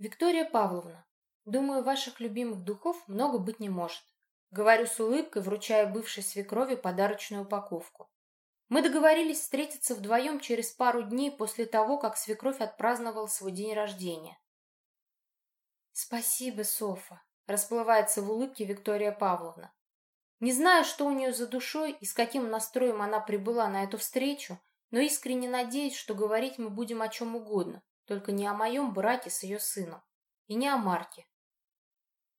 Виктория Павловна, думаю, ваших любимых духов много быть не может. Говорю с улыбкой, вручая бывшей свекрови подарочную упаковку. Мы договорились встретиться вдвоем через пару дней после того, как свекровь отпраздновала свой день рождения. «Спасибо, Софа», — расплывается в улыбке Виктория Павловна. Не знаю, что у нее за душой и с каким настроем она прибыла на эту встречу, но искренне надеюсь, что говорить мы будем о чем угодно, только не о моем браке с ее сыном и не о Марке.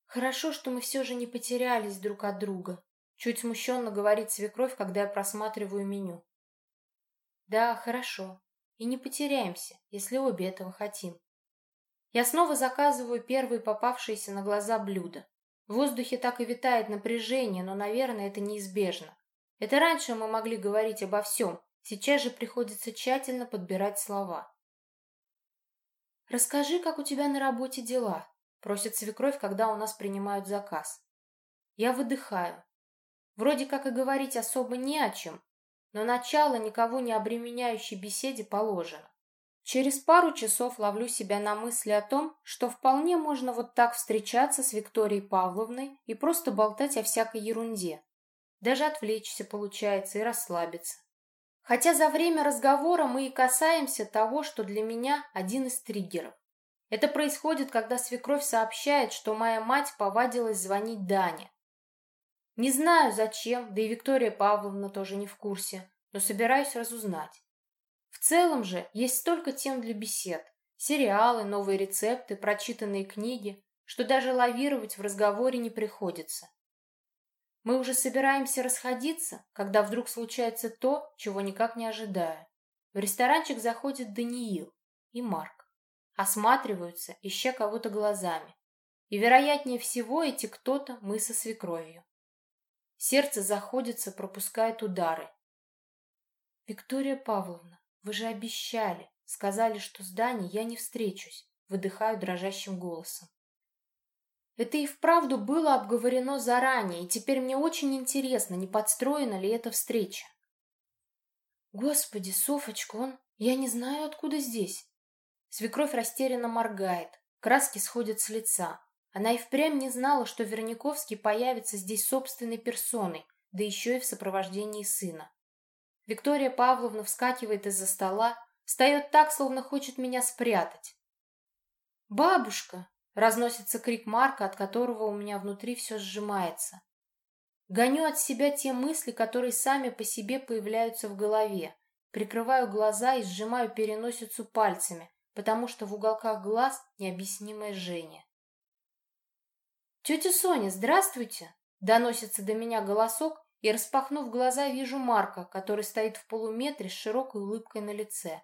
Хорошо, что мы все же не потерялись друг от друга, чуть смущенно говорит свекровь, когда я просматриваю меню. Да, хорошо. И не потеряемся, если обе этого хотим. Я снова заказываю первые попавшиеся на глаза блюда. В воздухе так и витает напряжение, но, наверное, это неизбежно. Это раньше мы могли говорить обо всем, сейчас же приходится тщательно подбирать слова. «Расскажи, как у тебя на работе дела?» — просит свекровь, когда у нас принимают заказ. Я выдыхаю. Вроде как и говорить особо не о чем, но начало никого не обременяющей беседе положено. Через пару часов ловлю себя на мысли о том, что вполне можно вот так встречаться с Викторией Павловной и просто болтать о всякой ерунде. Даже отвлечься получается и расслабиться. Хотя за время разговора мы и касаемся того, что для меня один из триггеров. Это происходит, когда свекровь сообщает, что моя мать повадилась звонить Дане. Не знаю зачем, да и Виктория Павловна тоже не в курсе, но собираюсь разузнать. В целом же есть столько тем для бесед. Сериалы, новые рецепты, прочитанные книги, что даже лавировать в разговоре не приходится. Мы уже собираемся расходиться, когда вдруг случается то, чего никак не ожидаю. В ресторанчик заходит Даниил и Марк. Осматриваются, ища кого-то глазами. И, вероятнее всего, эти кто-то мы со свекровью. Сердце заходится, пропускает удары. «Виктория Павловна, вы же обещали, сказали, что с Даней я не встречусь», выдыхаю дрожащим голосом. Это и вправду было обговорено заранее, и теперь мне очень интересно, не подстроена ли эта встреча. Господи, Софочка, он... Я не знаю, откуда здесь. Свекровь растерянно моргает, краски сходят с лица. Она и впрямь не знала, что Верниковский появится здесь собственной персоной, да еще и в сопровождении сына. Виктория Павловна вскакивает из-за стола, встает так, словно хочет меня спрятать. «Бабушка!» — разносится крик Марка, от которого у меня внутри все сжимается. Гоню от себя те мысли, которые сами по себе появляются в голове. Прикрываю глаза и сжимаю переносицу пальцами, потому что в уголках глаз необъяснимое жжение. «Тетя Соня, здравствуйте!» — доносится до меня голосок, и, распахнув глаза, вижу Марка, который стоит в полуметре с широкой улыбкой на лице.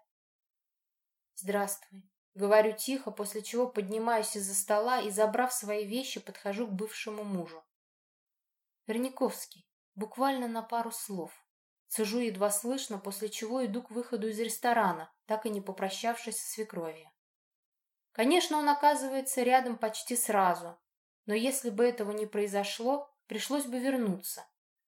«Здравствуй», — говорю тихо, после чего поднимаюсь из-за стола и, забрав свои вещи, подхожу к бывшему мужу. Верниковский, буквально на пару слов. Сижу едва слышно, после чего иду к выходу из ресторана, так и не попрощавшись со свекровью. Конечно, он оказывается рядом почти сразу, но если бы этого не произошло, пришлось бы вернуться.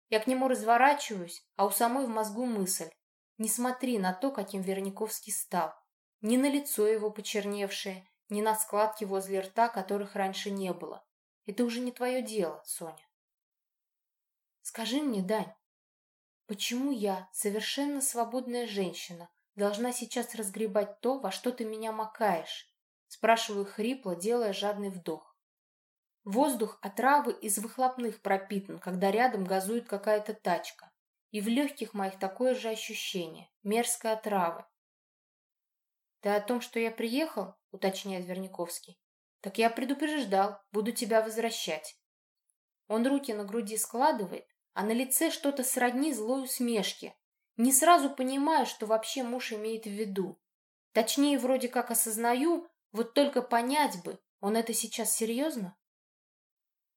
Я к нему разворачиваюсь, а у самой в мозгу мысль. Не смотри на то, каким Верниковский стал. Ни на лицо его почерневшее, ни на складки возле рта, которых раньше не было. Это уже не твое дело, Соня. Скажи мне, Дань, почему я, совершенно свободная женщина, должна сейчас разгребать то, во что ты меня макаешь? Спрашиваю хрипло, делая жадный вдох. Воздух отравы из выхлопных пропитан, когда рядом газует какая-то тачка. И в легких моих такое же ощущение. Мерзкая отрава. «Ты о том, что я приехал?» — уточняет Верниковский. «Так я предупреждал. Буду тебя возвращать». Он руки на груди складывает, а на лице что-то сродни злой усмешки. Не сразу понимаю, что вообще муж имеет в виду. Точнее, вроде как осознаю, вот только понять бы, он это сейчас серьезно?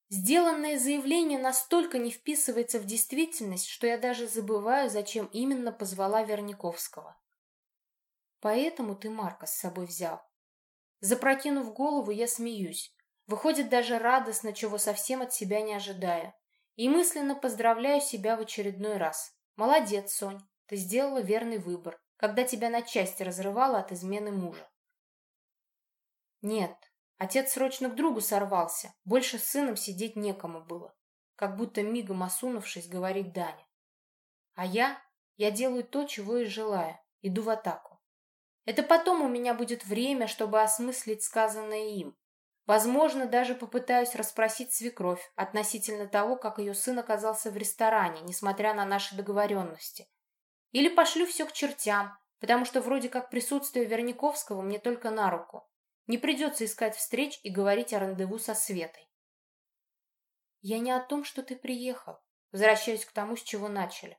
Сделанное заявление настолько не вписывается в действительность, что я даже забываю, зачем именно позвала Верниковского. Поэтому ты Марка с собой взял. Запрокинув голову, я смеюсь. Выходит даже радостно, чего совсем от себя не ожидая. И мысленно поздравляю себя в очередной раз. Молодец, Сонь, ты сделала верный выбор, когда тебя на части разрывало от измены мужа. Нет, Отец срочно к другу сорвался. Больше с сыном сидеть некому было. Как будто мигом осунувшись, говорит Даня. А я? Я делаю то, чего и желаю. Иду в атаку. Это потом у меня будет время, чтобы осмыслить сказанное им. Возможно, даже попытаюсь расспросить свекровь относительно того, как ее сын оказался в ресторане, несмотря на наши договоренности. Или пошлю все к чертям, потому что вроде как присутствие Верниковского мне только на руку. Не придется искать встреч и говорить о рандеву со Светой. Я не о том, что ты приехал. Возвращаюсь к тому, с чего начали.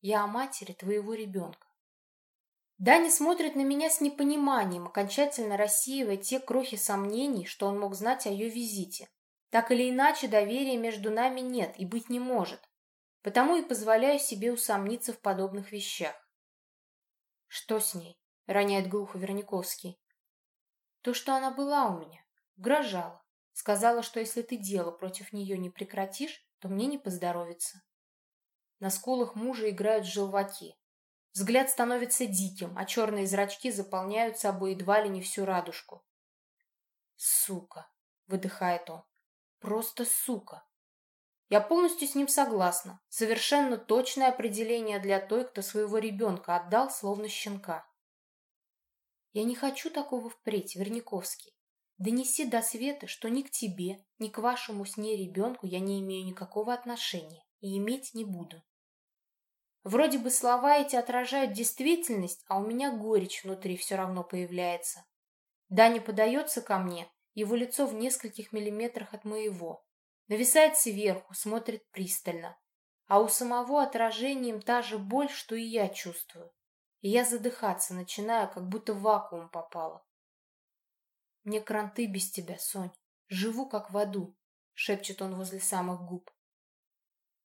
Я о матери твоего ребенка. Даня смотрит на меня с непониманием, окончательно рассеивая те крохи сомнений, что он мог знать о ее визите. Так или иначе, доверия между нами нет и быть не может. Потому и позволяю себе усомниться в подобных вещах. «Что с ней?» — роняет глухо Верниковский. «То, что она была у меня. Угрожала. Сказала, что если ты дело против нее не прекратишь, то мне не поздоровится». На скулах мужа играют желваки. Взгляд становится диким, а черные зрачки заполняют собой едва ли не всю радужку. «Сука!» — выдыхает он. «Просто сука!» Я полностью с ним согласна. Совершенно точное определение для той, кто своего ребенка отдал, словно щенка. Я не хочу такого впредь, Верниковский. Донеси до света, что ни к тебе, ни к вашему с ней ребенку я не имею никакого отношения и иметь не буду. Вроде бы слова эти отражают действительность, а у меня горечь внутри все равно появляется. Даня подается ко мне, его лицо в нескольких миллиметрах от моего. Нависает сверху, смотрит пристально. А у самого отражением та же боль, что и я чувствую. И я задыхаться начинаю, как будто в вакуум попала. «Мне кранты без тебя, Сонь. Живу, как в аду», — шепчет он возле самых губ.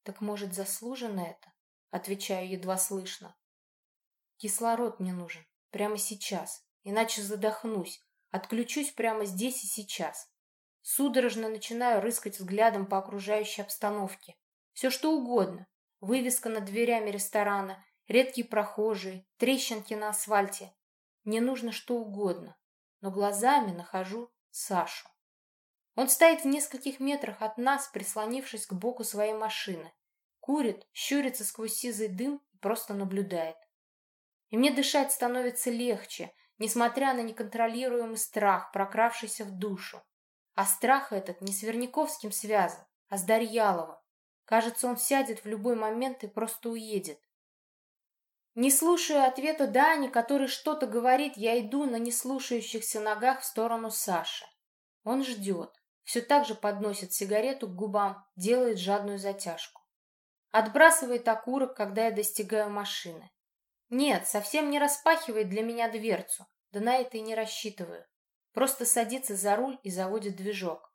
«Так, может, заслужено это?» — отвечаю едва слышно. «Кислород мне нужен. Прямо сейчас. Иначе задохнусь. Отключусь прямо здесь и сейчас. Судорожно начинаю рыскать взглядом по окружающей обстановке. Все что угодно. Вывеска над дверями ресторана, редкие прохожие, трещинки на асфальте. Мне нужно что угодно, но глазами нахожу Сашу. Он стоит в нескольких метрах от нас, прислонившись к боку своей машины. Курит, щурится сквозь сизый дым и просто наблюдает. И мне дышать становится легче, несмотря на неконтролируемый страх, прокравшийся в душу. А страх этот не с Верняковским связан, а с Дарьяловым. Кажется, он сядет в любой момент и просто уедет. Не слушая ответа Дани, который что-то говорит, я иду на неслушающихся ногах в сторону Саши. Он ждет. Все так же подносит сигарету к губам, делает жадную затяжку. Отбрасывает окурок, когда я достигаю машины. Нет, совсем не распахивает для меня дверцу. Да на это и не рассчитываю. Просто садится за руль и заводит движок.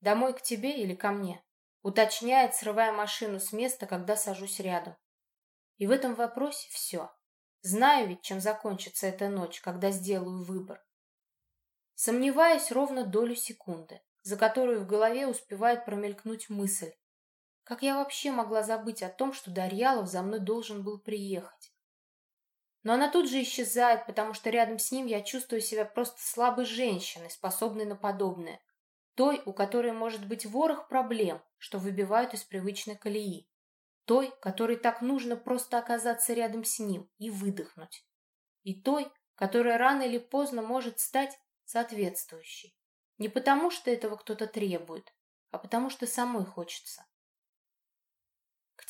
«Домой к тебе или ко мне?» Уточняет, срывая машину с места, когда сажусь рядом. И в этом вопросе все. Знаю ведь, чем закончится эта ночь, когда сделаю выбор. Сомневаюсь ровно долю секунды, за которую в голове успевает промелькнуть мысль. Как я вообще могла забыть о том, что Дарьялов за мной должен был приехать? Но она тут же исчезает, потому что рядом с ним я чувствую себя просто слабой женщиной, способной на подобное. Той, у которой может быть ворох проблем, что выбивают из привычной колеи. Той, которой так нужно просто оказаться рядом с ним и выдохнуть. И той, которая рано или поздно может стать соответствующей. Не потому, что этого кто-то требует, а потому, что самой хочется.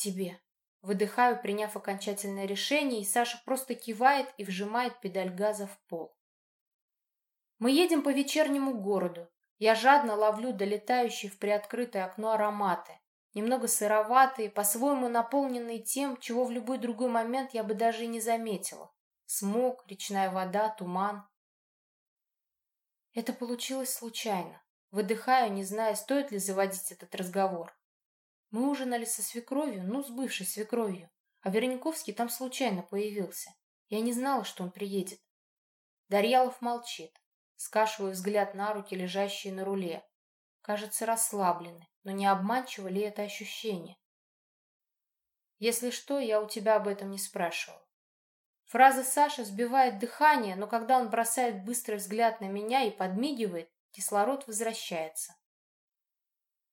Тебе. Выдыхаю, приняв окончательное решение, и Саша просто кивает и вжимает педаль газа в пол. Мы едем по вечернему городу. Я жадно ловлю долетающие в приоткрытое окно ароматы. Немного сыроватые, по-своему наполненные тем, чего в любой другой момент я бы даже и не заметила. Смог, речная вода, туман. Это получилось случайно. Выдыхаю, не зная, стоит ли заводить этот разговор. Мы ужинали со свекровью, ну, с бывшей свекровью, а Верениковский там случайно появился. Я не знала, что он приедет. Дарьялов молчит. Скашиваю взгляд на руки, лежащие на руле. Кажется, расслаблены, но не обманчиво ли это ощущение? Если что, я у тебя об этом не спрашивал. Фраза Саши сбивает дыхание, но когда он бросает быстрый взгляд на меня и подмигивает, кислород возвращается.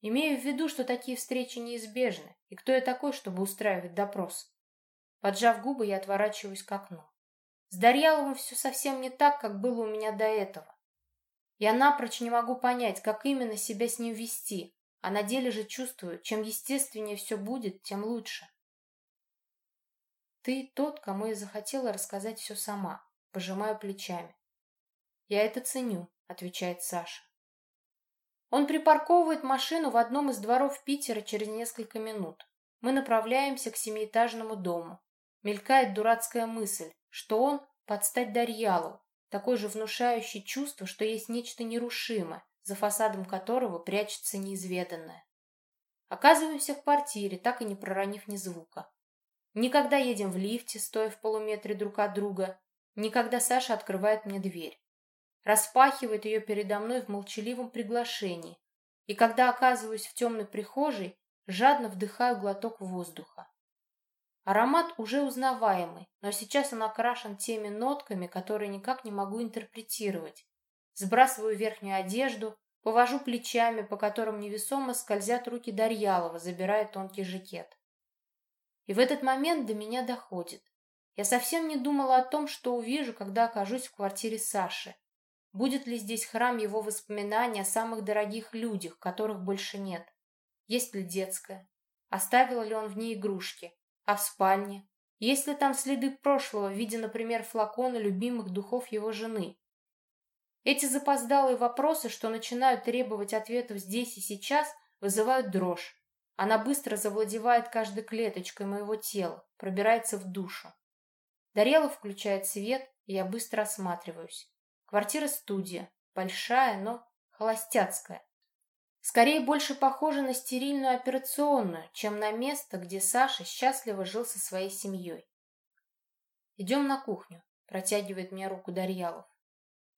Имею в виду, что такие встречи неизбежны, и кто я такой, чтобы устраивать допрос? Поджав губы, я отворачиваюсь к окну. С Дарьяловым все совсем не так, как было у меня до этого. Я напрочь не могу понять, как именно себя с ним вести, а на деле же чувствую, чем естественнее все будет, тем лучше. Ты тот, кому я захотела рассказать все сама, пожимаю плечами. Я это ценю, отвечает Саша. Он припарковывает машину в одном из дворов Питера через несколько минут. Мы направляемся к семиэтажному дому. Мелькает дурацкая мысль, что он под стать Дарьялу, такой же внушающий чувство, что есть нечто нерушимое, за фасадом которого прячется неизведанное. Оказываемся в квартире, так и не проронив ни звука. Никогда едем в лифте, стоя в полуметре друг от друга, никогда Саша открывает мне дверь распахивает ее передо мной в молчаливом приглашении, и когда оказываюсь в темной прихожей, жадно вдыхаю глоток воздуха. Аромат уже узнаваемый, но сейчас он окрашен теми нотками, которые никак не могу интерпретировать. Сбрасываю верхнюю одежду, повожу плечами, по которым невесомо скользят руки Дарьялова, забирая тонкий жакет. И в этот момент до меня доходит. Я совсем не думала о том, что увижу, когда окажусь в квартире Саши. Будет ли здесь храм его воспоминаний о самых дорогих людях, которых больше нет? Есть ли детская? Оставил ли он в ней игрушки? А в спальне? Есть ли там следы прошлого в виде, например, флакона любимых духов его жены? Эти запоздалые вопросы, что начинают требовать ответов здесь и сейчас, вызывают дрожь. Она быстро завладевает каждой клеточкой моего тела, пробирается в душу. Дарелов включает свет, и я быстро осматриваюсь. Квартира-студия. Большая, но холостяцкая. Скорее больше похожа на стерильную операционную, чем на место, где Саша счастливо жил со своей семьей. «Идем на кухню», — протягивает мне руку Дарьялов.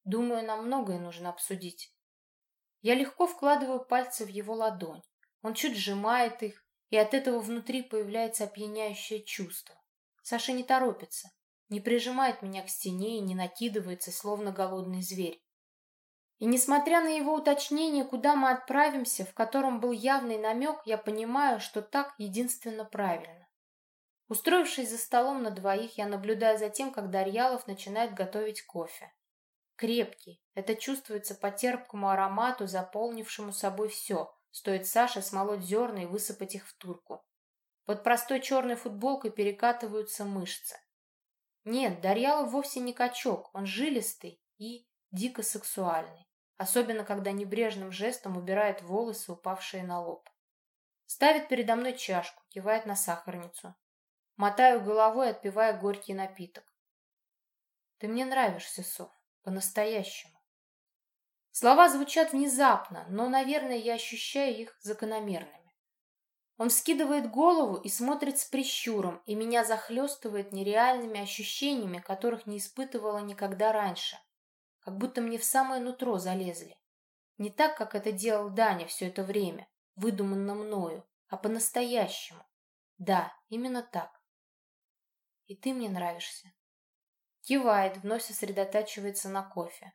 «Думаю, нам многое нужно обсудить». Я легко вкладываю пальцы в его ладонь. Он чуть сжимает их, и от этого внутри появляется опьяняющее чувство. Саша не торопится не прижимает меня к стене и не накидывается, словно голодный зверь. И несмотря на его уточнение, куда мы отправимся, в котором был явный намек, я понимаю, что так единственно правильно. Устроившись за столом на двоих, я наблюдаю за тем, как Дарьялов начинает готовить кофе. Крепкий, это чувствуется по терпкому аромату, заполнившему собой все, стоит Саше смолоть зерна и высыпать их в турку. Под простой черной футболкой перекатываются мышцы. Нет, Дарьялов вовсе не качок, он жилистый и дико сексуальный, особенно когда небрежным жестом убирает волосы, упавшие на лоб. Ставит передо мной чашку, кивает на сахарницу. Мотаю головой, отпивая горький напиток. Ты мне нравишься, Сов, по-настоящему. Слова звучат внезапно, но, наверное, я ощущаю их закономерными. Он скидывает голову и смотрит с прищуром, и меня захлестывает нереальными ощущениями, которых не испытывала никогда раньше. Как будто мне в самое нутро залезли. Не так, как это делал Даня все это время, выдуманно мною, а по-настоящему. Да, именно так. И ты мне нравишься. Кивает, вновь сосредотачивается на кофе.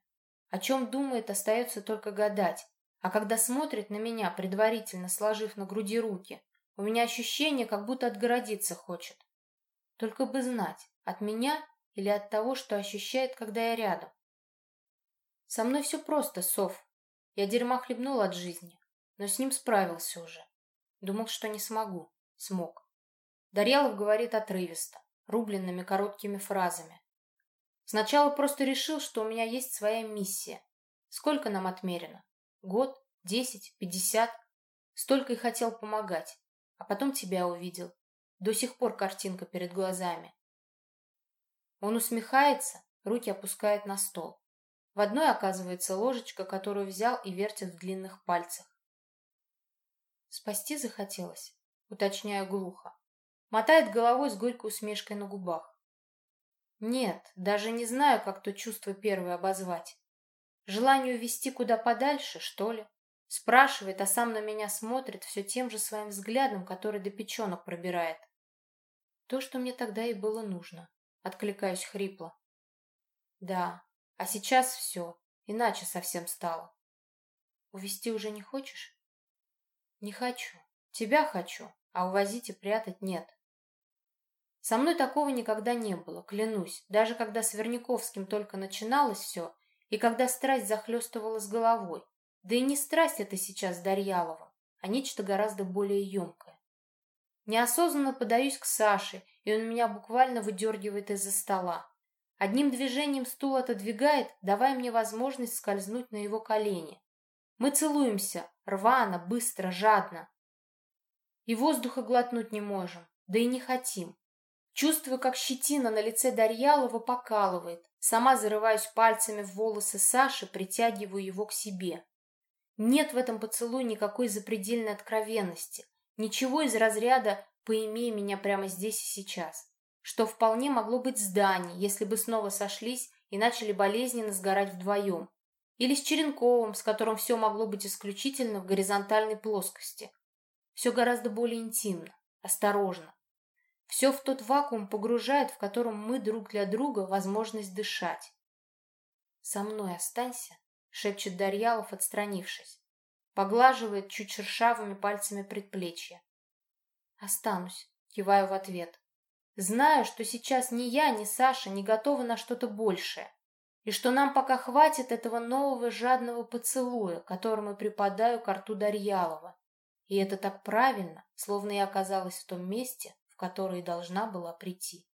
О чем думает, остается только гадать. А когда смотрит на меня, предварительно сложив на груди руки, у меня ощущение, как будто отгородиться хочет. Только бы знать, от меня или от того, что ощущает, когда я рядом. Со мной все просто, Сов. Я дерьма хлебнул от жизни, но с ним справился уже. Думал, что не смогу. Смог. Дарьялов говорит отрывисто, рубленными короткими фразами. Сначала просто решил, что у меня есть своя миссия. Сколько нам отмерено? Год? Десять? Пятьдесят? Столько и хотел помогать а потом тебя увидел. До сих пор картинка перед глазами. Он усмехается, руки опускает на стол. В одной оказывается ложечка, которую взял и вертит в длинных пальцах. Спасти захотелось, уточняю глухо. Мотает головой с горькой усмешкой на губах. Нет, даже не знаю, как то чувство первое обозвать. Желание увести куда подальше, что ли? Спрашивает, а сам на меня смотрит все тем же своим взглядом, который до печенок пробирает. То, что мне тогда и было нужно. Откликаюсь хрипло. Да, а сейчас все, иначе совсем стало. Увести уже не хочешь? Не хочу. Тебя хочу, а увозить и прятать нет. Со мной такого никогда не было, клянусь. Даже когда с Верняковским только начиналось все, и когда страсть захлестывала с головой. Да и не страсть это сейчас с Дарьяловым, а нечто гораздо более емкое. Неосознанно подаюсь к Саше, и он меня буквально выдергивает из-за стола. Одним движением стул отодвигает, давая мне возможность скользнуть на его колени. Мы целуемся, рвано, быстро, жадно. И воздуха глотнуть не можем, да и не хотим. Чувствую, как щетина на лице Дарьялова покалывает. Сама зарываюсь пальцами в волосы Саши, притягиваю его к себе. Нет в этом поцелуе никакой запредельной откровенности. Ничего из разряда «поимей меня прямо здесь и сейчас», что вполне могло быть зданий, если бы снова сошлись и начали болезненно сгорать вдвоем. Или с Черенковым, с которым все могло быть исключительно в горизонтальной плоскости. Все гораздо более интимно, осторожно. Все в тот вакуум погружает, в котором мы друг для друга возможность дышать. «Со мной останься», — шепчет Дарьялов, отстранившись. Поглаживает чуть шершавыми пальцами предплечья. «Останусь», — киваю в ответ. «Знаю, что сейчас ни я, ни Саша не готовы на что-то большее, и что нам пока хватит этого нового жадного поцелуя, которым и припадаю к рту Дарьялова. И это так правильно, словно я оказалась в том месте, в которое должна была прийти».